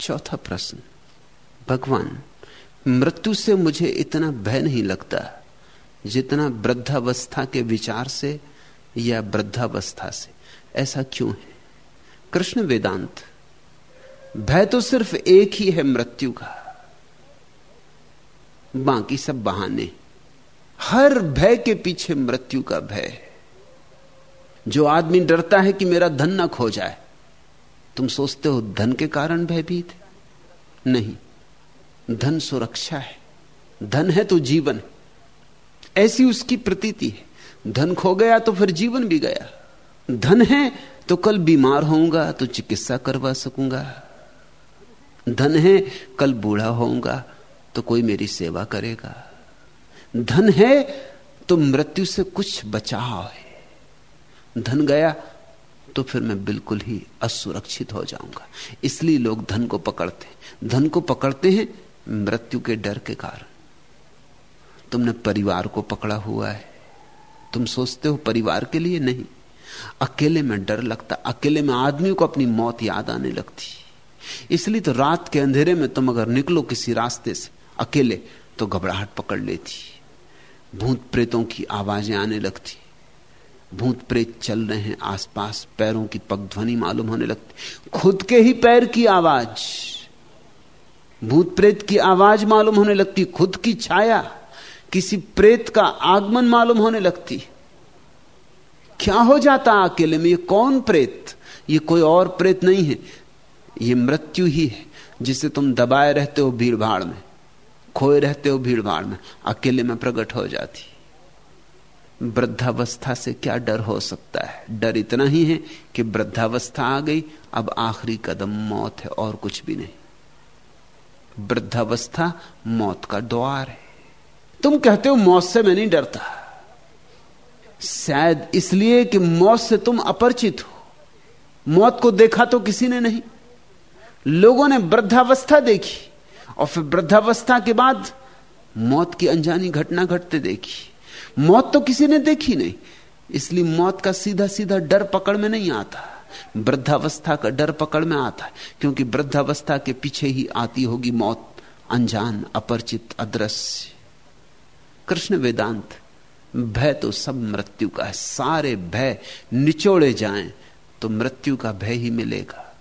चौथा प्रश्न। भगवान, मृत्यु से मुझे इतना भय नहीं लगता जितना वृद्धावस्था के विचार से या वृद्धावस्था से। ऐसा क्यों है? कृष्ण वेदांत, भय तो सिर्फ़ एक ही है मृत्यु का। बाकी सब बहाने। हर भय के पीछे मृत्यु का भय। जो आदमी डरता है कि मेरा धन ना खो जाए, तुम सोचते हो धन के कारण भयभीत नहीं। धन सुरक्षा है। धन है तो जीवन। ऐसी उसकी प्रतीति है। धन खो गया तो फिर जीवन भी गया। धन है तो कल बीमार होऊँगा तो चिकित्सा करवा सकूँगा। धन है कल बूढ़ा होऊँगा तो कोई मेरी सेवा करेगा। धन है तो मृत्यु से कुछ बचाव है। धन गया तो फिर मैं बिल्कुल ही असुरक्षित हो जाऊँगा। इसलिए लोग धन को पकड़ते हैं। धन को पकड़ते हैं मृत्यु के डर के कारण। तुमने परिवार को पकड़ा हुआ है। तुम सोचते हो परिवार के लिए नहीं। अकेले में डर लगता, अकेले में आदमी को अपनी मौत याद आने लगती। इसलिए तो रात के अंधेरे में तुम अगर निकलो किसी रास्ते से अकेले तो घबराहट पकड़ लेती। भूत प्रेतों की आवाज़ें आने लगती। भूत प्रेत चल रहे हैं आसपास, पैरों की पगध्वनि मालूम होने लगती। खुद के ही पैर की आवाज़। भूत प्रेत की आवाज़ मालूम होने लगती। खुद की छाया, किसी प्रेत का आगमन मालूम होने लगती। क्या हो जाता अकेले में? ये कौन प्रेत? ये कोई और प्रेत नहीं है। ये मृत्यु ही है, जिसे तुम दबाए रहते हो भीड़ में। खोए रहते हो भीड़ भाड़ में, अकेले में प्रकट हो जाती। वृद्धावस्था से क्या डर हो सकता है? डर इतना ही है कि वृद्धावस्था आ गई, अब आखिरी कदम मौत है, और कुछ भी नहीं। वृद्धावस्था मौत का द्वार है। तुम कहते हो मौत से मैं नहीं डरता। शायद इसलिए कि मौत से तुम अपरिचित हो। मौत को देखा तो किसी ने नहीं। लोगों ने वृद्धावस्था देखी। और फिर वृद्धावस्था के बाद मौत की अनजानी घटना घटते देखी। मौत तो किसी ने देखी नहीं, इसलिए मौत का सीधा सीधा डर पकड़ में नहीं आता। वृद्धावस्था का डर पकड़ में आता है क्योंकि वृद्धावस्था के पीछे ही आती होगी मौत, अनजान, अपरिचित, अदृश्य। कृष्ण वेदांत, भय तो सब मृत्यु का है, सारे भय निचोड़े जाएँ तो मृत्यु का भय ही मिलेगा।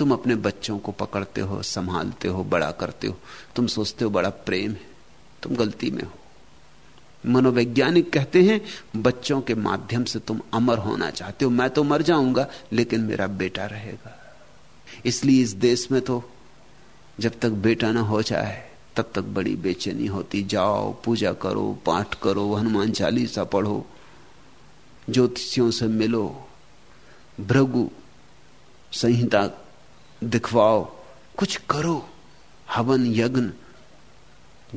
तुम अपने बच्चों को पकड़ते हो, संभालते हो, बड़ा करते हो। तुम सोचते हो बड़ा प्रेम है। तुम गलती में हो। मनोवैज्ञानिक कहते हैं, बच्चों के माध्यम से तुम अमर होना चाहते हो। मैं तो मर जाऊँगा, लेकिन मेरा बेटा रहेगा। इसलिए इस देश में तो जब तक बेटा ना हो जाए, तब तक बड़ी बेचैनी होती। जाओ, पूजा करो, पाठ करो, हनुमान चालीसा पढ़ो, ज्योतिषियों से मिलो। भृगु संहिता दिखवाओ। कुछ करो। हवन, यज्ञ,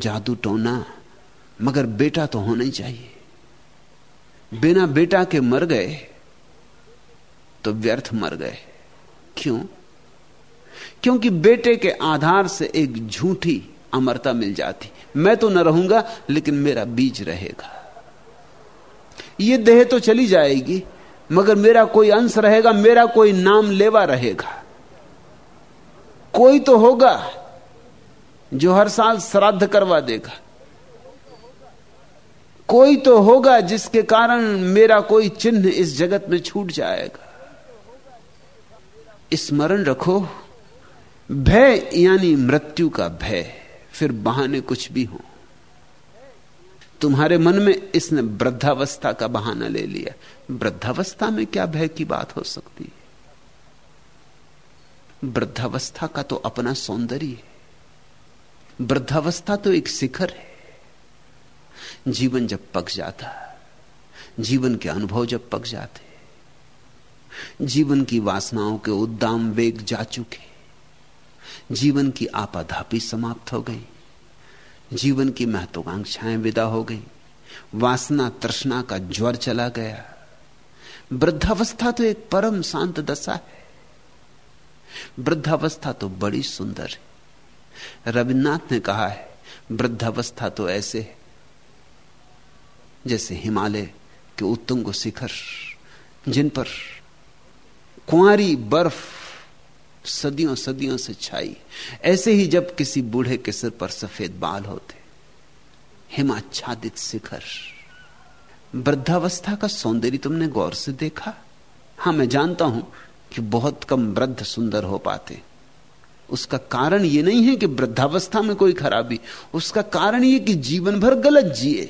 जादू, टोना। मगर बेटा तो होना ही चाहिए। बिना बेटा के मर गए तो व्यर्थ मर गए। क्यों? क्योंकि बेटे के आधार से एक झूठी अमरता मिल जाती। मैं तो न रहूँगा, लेकिन मेरा बीज रहेगा। यह देह तो चली जाएगी, मगर मेरा कोई अंश रहेगा, मेरा कोई नाम लेवा रहेगा। कोई तो होगा जो हर साल श्राद्ध करवा देगा। कोई तो होगा जिसके कारण मेरा कोई चिन्ह इस जगत में छूट जाएगा। स्मरण रखो, भय यानी मृत्यु का भय, फिर बहाने कुछ भी हो। तुम्हारे मन में इसने वृद्धावस्था का बहाना ले लिया। वृद्धावस्था में क्या भय की बात हो सकती है? वृद्धावस्था का तो अपना सौंदर्य है। वृद्धावस्था तो एक शिखर है। जीवन जब पक जाता, जीवन के अनुभव जब पक जाते, जीवन की वासनाओं के उद्दाम वेग जा चुके, जीवन की आपाधापी समाप्त हो गई, जीवन की महत्वाकांक्षाएँ विदा हो गई, वासना तृष्णा का ज्वर चला गया। वृद्धावस्था तो एक परम शांत दशा है। वृद्धावस्था तो बड़ी सुंदर है। रविन्द्रनाथ ने कहा है, वृद्धावस्था तो ऐसे है जैसे हिमालय के उत्तुंग शिखर, जिन पर कुंवारी बर्फ़ सदियों सदियों से छाई। ऐसे ही जब किसी बूढ़े के सिर पर सफ़ेद बाल होते, हिमाच्छादित शिखर। वृद्धावस्था का सौंदर्य तुमने गौर से देखा? हाँ, मैं जानता हूँ कि बहुत कम वृद्ध सुंदर हो पाते। उसका कारण यह नहीं है कि वृद्धावस्था में कोई खराबी, उसका कारण यह कि जीवन भर गलत जिए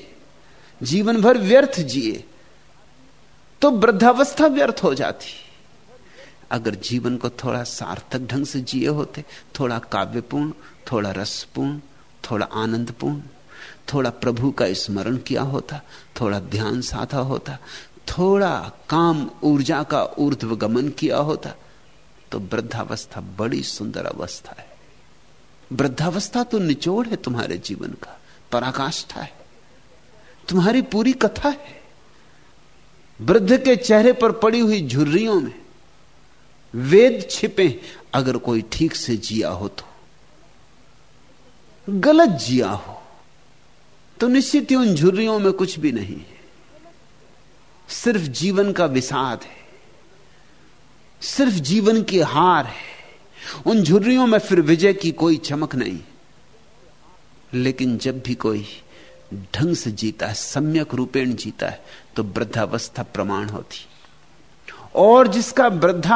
जीवन भर व्यर्थ जिए तो वृद्धावस्था व्यर्थ हो जाती। अगर जीवन को थोड़ा सार्थक ढंग से जिए होते, थोड़ा काव्यपूर्ण, थोड़ा रसपूर्ण, थोड़ा आनंदपूर्ण, थोड़ा प्रभु का स्मरण किया होता, थोड़ा ध्यान साधा होता थोड़ा काम ऊर्जा का ऊर्ध्व गमन किया होता तो वृद्धावस्था बड़ी सुंदर अवस्था है। वृद्धावस्था तो निचोड़ है तुम्हारे जीवन का, पराकाष्ठा है। तुम्हारी पूरी कथा है। वृद्ध के चेहरे पर पड़ी हुई झुर्रियों में वेद छिपे अगर कोई ठीक से जिया हो तो गलत जिया हो तो निश्चित ही उन झुर्रियों में कुछ भी नहीं है। सिर्फ़ जीवन का विषाद है, सिर्फ़ जीवन की हार है। उन झुर्रियों में फिर विजय की कोई चमक नहीं, लेकिन जब भी कोई ढंग से जीता है, सम्यक रूपेण जीता है तो वृद्धावस्था प्रमाण होती। और जिसका वृद्धावस्था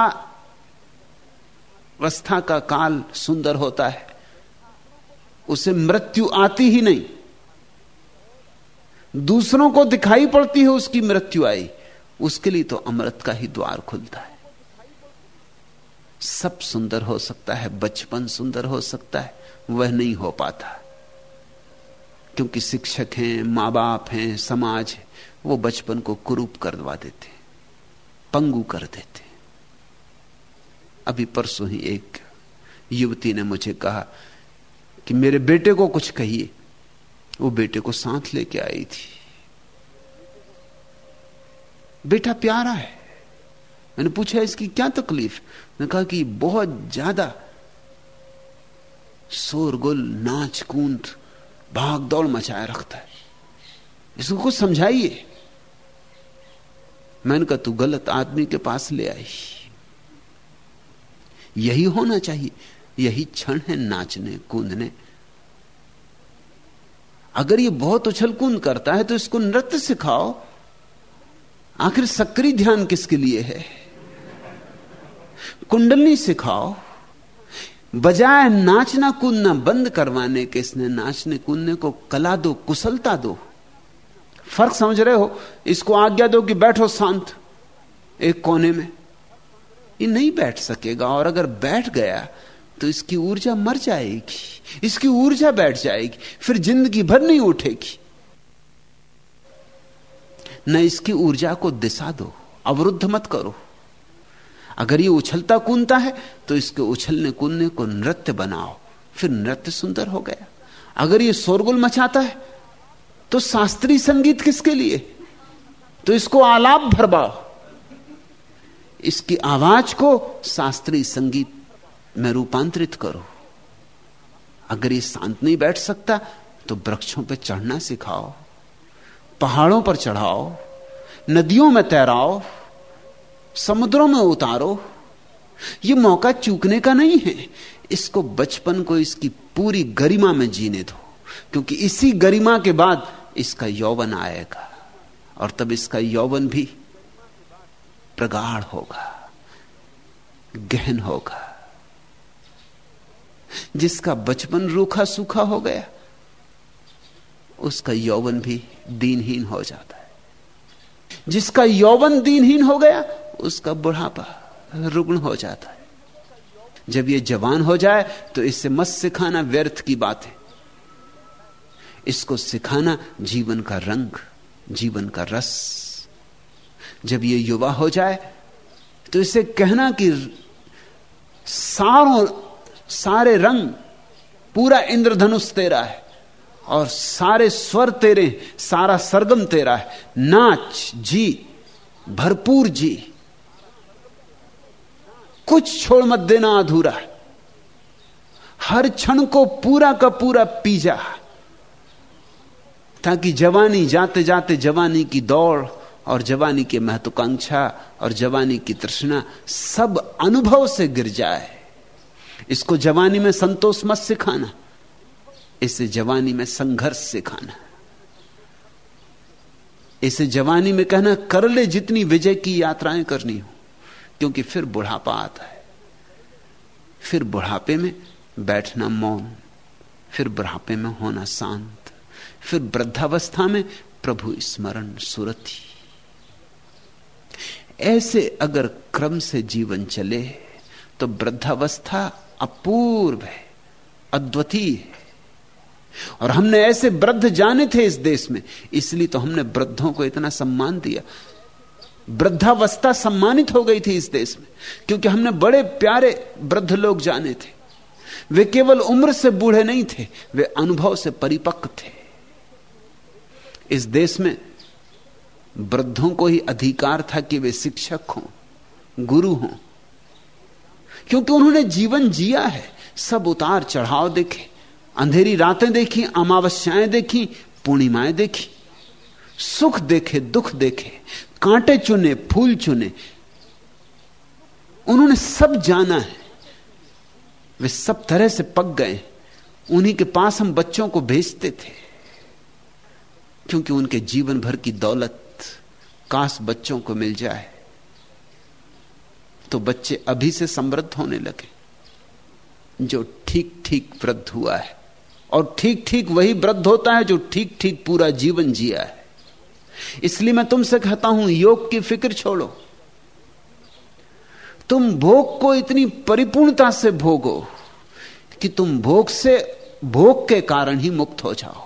का काल सुंदर होता है, उसे मृत्यु आती ही नहीं। दूसरों को दिखाई पड़ती है उसकी मृत्यु आई, उसके लिए तो अमृत का ही द्वार खुलता है। सब सुंदर हो सकता है, बचपन सुंदर हो सकता है, वह नहीं हो पाता। क्योंकि शिक्षक हैं माँ बाप हैं, समाज है, वो बचपन को कुरूप करवा देते पंगु कर देते अभी परसों ही एक युवती ने मुझे कहा कि मेरे बेटे को कुछ कहिए। वो बेटे को साथ लेके आई थी। बेटा प्यारा है। मैंने पूछा, इसकी क्या तकलीफ़? ने कहा कि बहुत ज़्यादा शोरगुल नाच कूद भाग दौड़ मचाए रखता है। इसको कुछ समझाइए। मैंने कहा, तू गलत आदमी के पास ले आई। यही होना चाहिए। यही क्षण है नाचने, कूदने। अगर ये बहुत उछल कूद करता है तो इसको नृत्य सिखाओ। आखिर सक्रिय ध्यान किसके लिए है? कुंडली सिखाओ। बजाय नाचना कूदना बंद करवाने के इसने नाचने कूदने को कला दो, कुशलता दो। फ़र्क समझ रहे हो? इसको आज्ञा दो कि बैठो शांत, एक कोने में। ये नहीं बैठ सकेगा, और अगर बैठ गया तो इसकी ऊर्जा मर जाएगी, इसकी ऊर्जा बैठ जाएगी, फिर ज़िंदगी भर नहीं उठेगी। न इसकी ऊर्जा को दिशा दो, अवरुद्ध मत करो। अगर ये उछलता कूदता है तो इसके उछलने कूदने को नृत्य बनाओ, फिर नृत्य सुंदर हो गया। अगर ये शोरगुल मचाता है तो शास्त्रीय संगीत किसके लिए? तो इसको आलाप भरवाओ। इसकी आवाज़ को शास्त्रीय संगीत में रूपांतरित करो। अगर ये शांत नहीं बैठ सकता तो वृक्षों पर चढ़ना सिखाओ, पहाड़ों पर चढ़ाओ, नदियों में तैराओ, समुद्रों में उतारो। ये मौका चूकने का नहीं है। इसको बचपन को इसकी पूरी गरिमा में जीने दो, क्योंकि इसी गरिमा के बाद इसका यौवन आएगा, और तब इसका यौवन भी प्रगाढ़ होगा, गहन होगा। जिसका बचपन रूखा सूखा हो गया, उसका यौवन भी दीनहीन हो जाता है। जिसका यौवन दीनहीन हो गया, उसका बुढ़ापा रुग्ण हो जाता है। जब ये जवान हो जाए तो इससे मत सिखाना व्यर्थ की बात है। इसको सिखाना जीवन का रंग, जीवन का रस। जब ये युवा हो जाए तो इसे कहना कि सारों सारे रंग, पूरा इंद्रधनुष तेरा है, और सारे स्वर तेरे, सारा सरगम तेरा है। नाच जी, भरपूर जी। कुछ छोड़ मत देना अधूरा। हर क्षण को पूरा का पूरा पीजा। ताकि जवानी, जाते जाते जवानी की दौड़, और जवानी की महत्वाकांक्षा, और जवानी की तृष्णा सब अनुभव से गिर जाए। इसको जवानी में संतोष मत सिखाना। इसे जवानी में संघर्ष सिखाना। इसे जवानी में कहना, कर ले जितनी विजय की यात्राएँ करनी हो, क्योंकि फिर बुढ़ापा आता है। फिर बुढ़ापे में बैठना मौन, फिर बुढ़ापे में होना शांत, फिर वृद्धावस्था में प्रभु स्मरण सुरति ऐसे अगर क्रम से जीवन चले तो वृद्धावस्था अपूर्व है, अद्वितीय है। और हमने ऐसे वृद्ध जाने थे इस देश में, इसलिए तो हमने वृद्धों को इतना सम्मान दिया। वृद्धावस्था सम्मानित हो गई थी इस देश में, क्योंकि हमने बड़े प्यारे वृद्ध लोग जाने थे। वे केवल उम्र से बूढ़े नहीं थे, वे अनुभव से परिपक्व थे। इस देश में वृद्धों को ही अधिकार था कि वे शिक्षक हों, गुरु हों। क्योंकि उन्होंने जीवन जिया है। सब उतार चढ़ाव देखे। अंधेरी रातें देखी, अमावस्याएँ देखी, पूर्णिमाएँ देखी। सुख देखे, दुख देखे, कांटे चुने, फूल चुने। उन्होंने सब जाना है। वे सब तरह से पक गए। उन्हीं के पास हम बच्चों को भेजते थे। क्योंकि उनके जीवन भर की दौलत काश बच्चों को मिल जाए। तो बच्चे अभी से समृद्ध होने लगे। जो ठीक ठीक वृद्ध हुआ है, और ठीक ठीक वही वृद्ध होता है जो ठीक ठीक पूरा जीवन जिया है। इसलिए मैं तुमसे कहता हूँ, योग की फ़िक्र छोड़ो। तुम भोग को इतनी परिपूर्णता से भोगो कि तुम भोग से, भोग के कारण ही मुक्त हो जाओ।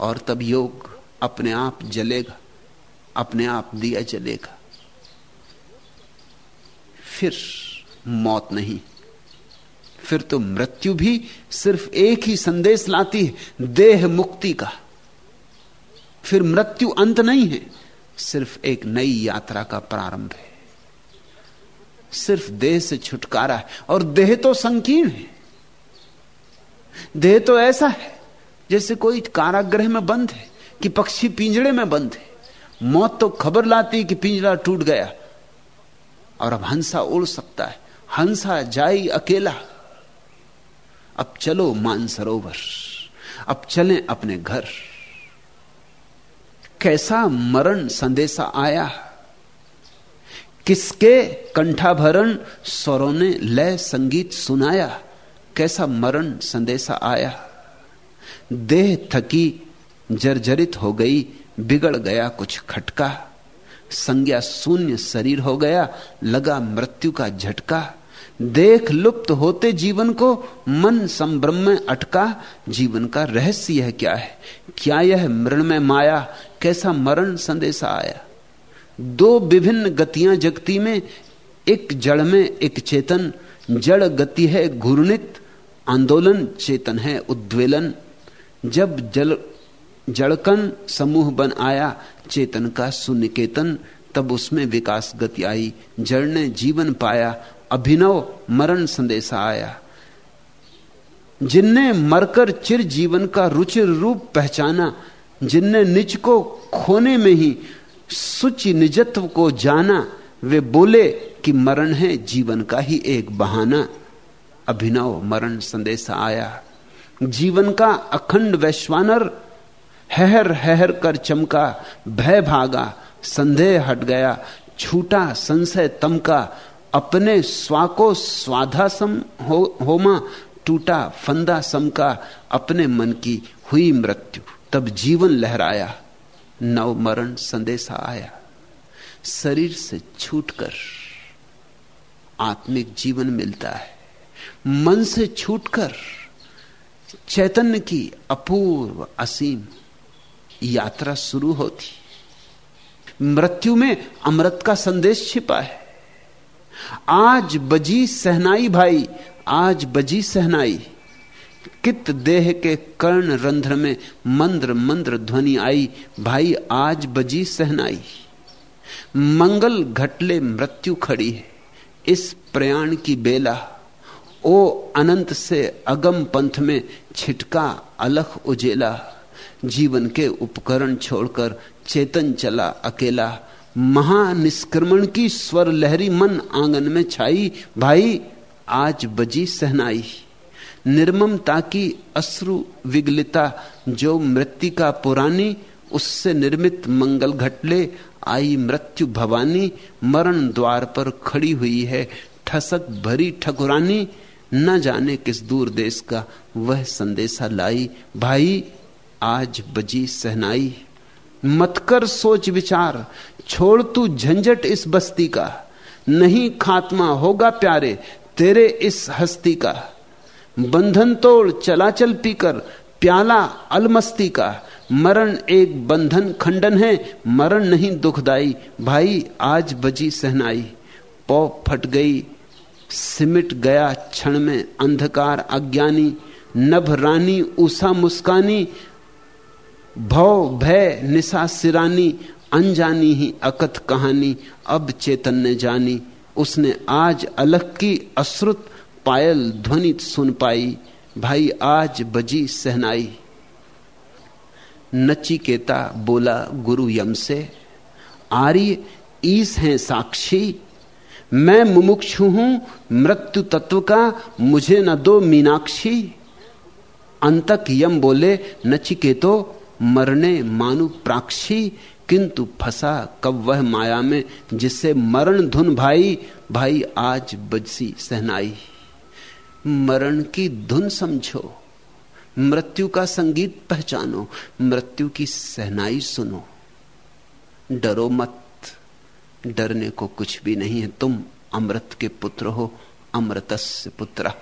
और तब योग अपने आप जलेगा, अपने आप दिया जलेगा। फिर मौत नहीं। फिर तो मृत्यु भी सिर्फ़ एक ही संदेश लाती है, देह मुक्ति का। फिर मृत्यु अंत नहीं है, सिर्फ़ एक नई यात्रा का प्रारंभ है। सिर्फ़ देह से छुटकारा है, और देह तो संकीर्ण है। देह तो ऐसा है, जैसे कोई कारागृह में बंद है, कि पक्षी पिंजड़े में बंद है। मौत तो खबर लाती कि पिंजरा टूट गया और अब हंसा उड़ सकता है। हंसा जाई अकेला। अब चलो मानसरोवर। अब चलें अपने घर। कैसा मरण संदेशा आया? किसके कंठाभरण स्वरों ने लय संगीत सुनाया? कैसा मरण संदेशा आया? देह थकी जर्जरित हो गई, बिगड़ गया कुछ खटका। संज्ञा शून्य शरीर हो गया, लगा मृत्यु का झटका। देख लुप्त होते जीवन को, मन संभ्रम में अटका। जीवन का रहस्य यह क्या है? क्या यह मृण में माया? कैसा मरण संदेशा आया? दो विभिन्न गतियाँ जगती में, एक जड़ में एक चेतन। जड़ गति है घूर्णित, आंदोलन चेतन है उद्वेलन। जब जल जड़कन समूह बन आया, चेतन का सुनिकेतन, तब उसमें विकास गति आई, जड़ ने जीवन पाया, अभिनव मरण संदेशा आया। जिनने मरकर चिर जीवन का रुचिर रूप पहचाना, जिनने निज को खोने में ही सुचि निजत्व को जाना, वे बोले कि मरण है जीवन का ही एक बहाना। अभिनव मरण संदेशा आया। जीवन का अखंड वैश्वानर हहर हहर कर चमका, भय भागा, संदेह हट गया, छूटा संशय तमका, अपने स्वाको स्वाधासम हो, होमा, टूटा फंदा समका, अपने मन की हुई मृत्यु, तब जीवन लहराया, नव मरण संदेशा आया, शरीर से छूटकर आत्मिक जीवन मिलता है, मन से छूटकर चैतन्य की अपूर्व असीम यात्रा शुरू होती। मृत्यु में अमृत का संदेश छिपा है। आज बजी सहनाई भाई, आज बजी सहनाई। कित देह के कर्ण रंध्र में मंद्र मंद्र ध्वनि आई, भाई आज बजी सहनाई। मंगल घटले मृत्यु खड़ी है, इस प्रयाण की बेला। ओ अनंत से अगम पंथ में छिटका अलख उजेला। जीवन के उपकरण छोड़कर चेतन चला अकेला। महानिष्क्रमण की स्वर लहरी मन आँगन में छाई, भाई, आज बजी सहनाई। निर्ममता की अश्रु विगलिता, जो मृतिका पुरानी, उससे निर्मित मंगल घटले, आई मृत्यु भवानी, मरण द्वार पर खड़ी हुई है, ठसक भरी ठकुरानी, न जाने किस दूर देश का वह संदेशा लाई। भाई आज बजी सहनाई। मत कर सोच विचार, छोड़ तू झंझट इस बस्ती का। नहीं खात्मा होगा प्यारे तेरे इस हस्ती का। बंधन तोड़ चलाचल पीकर, प्याला अलमस्ती का। मरण एक बंधन खंडन है, मरण नहीं दुखदाई। भाई, आज बजी सहनाई। पौ फट गई, सिमट गया क्षण में अंधकार अज्ञानी। नभ रानी उषा मुस्कानी भव भय निशा, सिरानी, अनजानी ही अकथ कहानी, अब चेतन ने जानी। उसने आज अलग की अश्रुत पायल ध्वनि सुन पाई। भाई, आज बजी सहनाई। नचिकेता बोला, गुरु यम से, आर्य, ईस हैं साक्षी, मैं मुमुक्षु हूँ, मृत्यु तत्व का, मुझे न दो मीनाक्षी। अंतक यम बोले, नचिकेतो मरने मानु प्राक्षी, किंतु फंसा कब वह माया में, जिससे मरण धुन भाई भाई आज बजसी सहनाई। मरण की धुन समझो, मृत्यु का संगीत पहचानो, मृत्यु की सहनाई सुनो। डरो मत, डरने को कुछ भी नहीं है, तुम अमृत के पुत्र हो, अमृतस्य पुत्र।